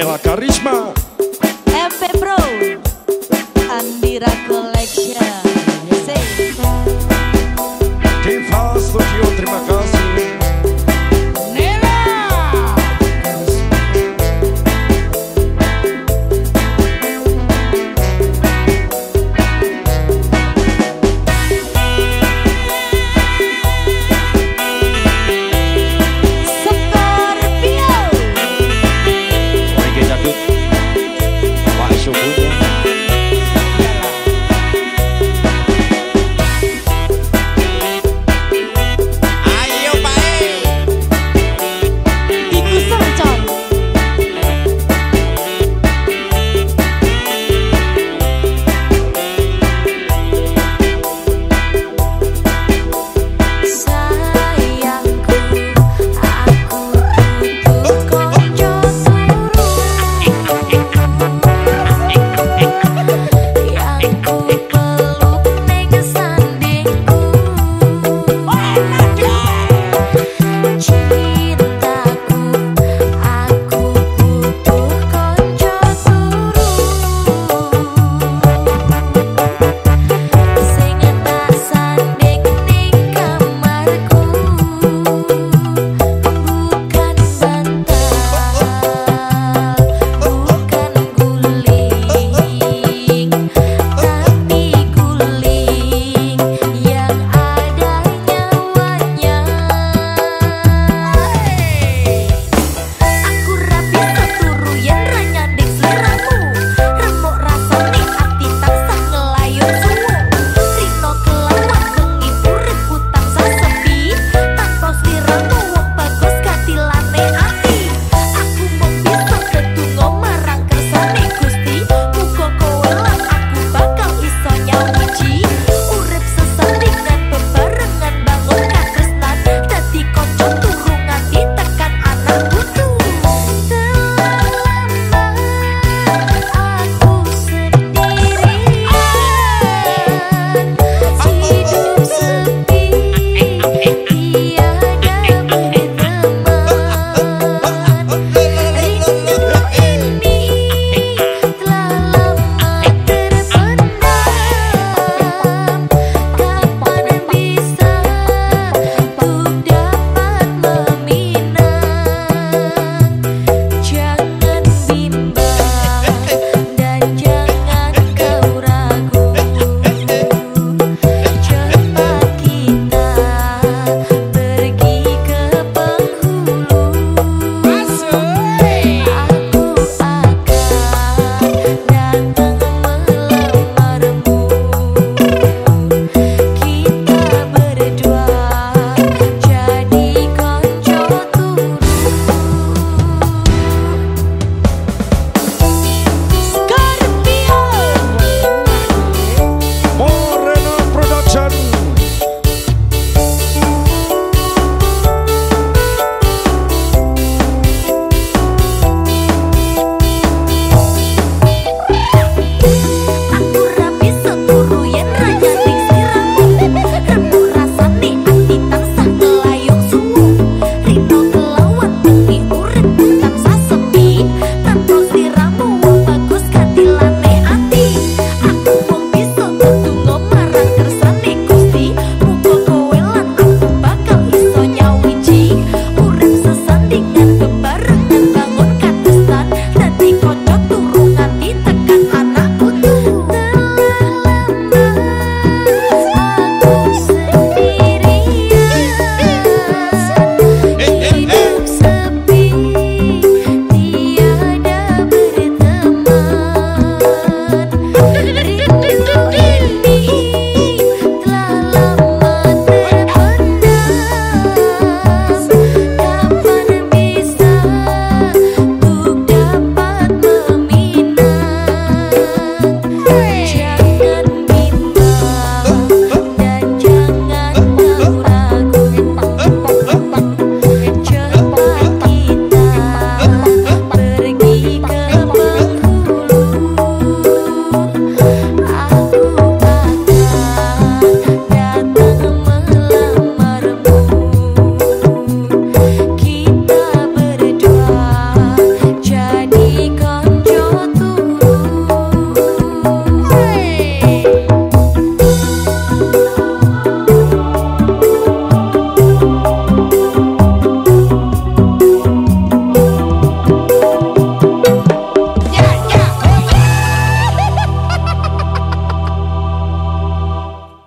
Ela é carisma. É Pedro.